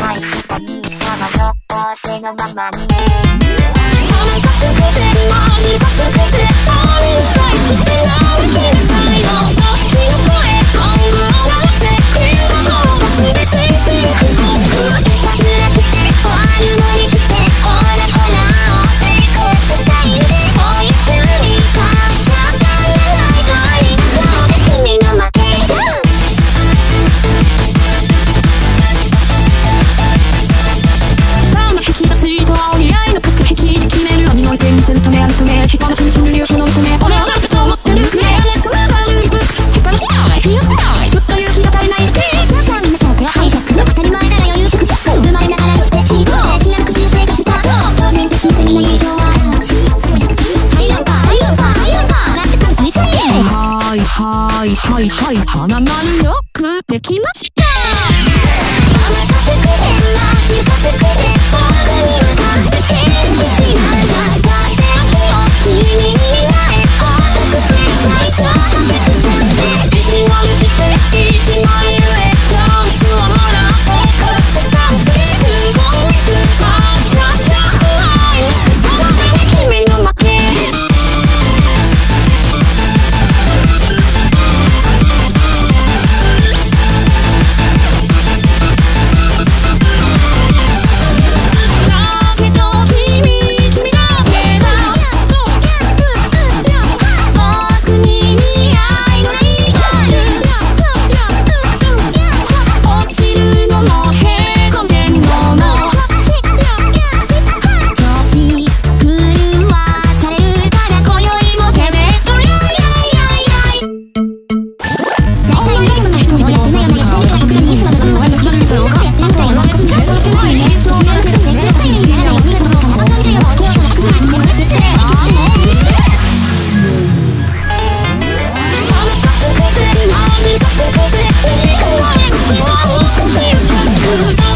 はい、神様の仰せのままに。はいはいはい。花丸よくできました。good.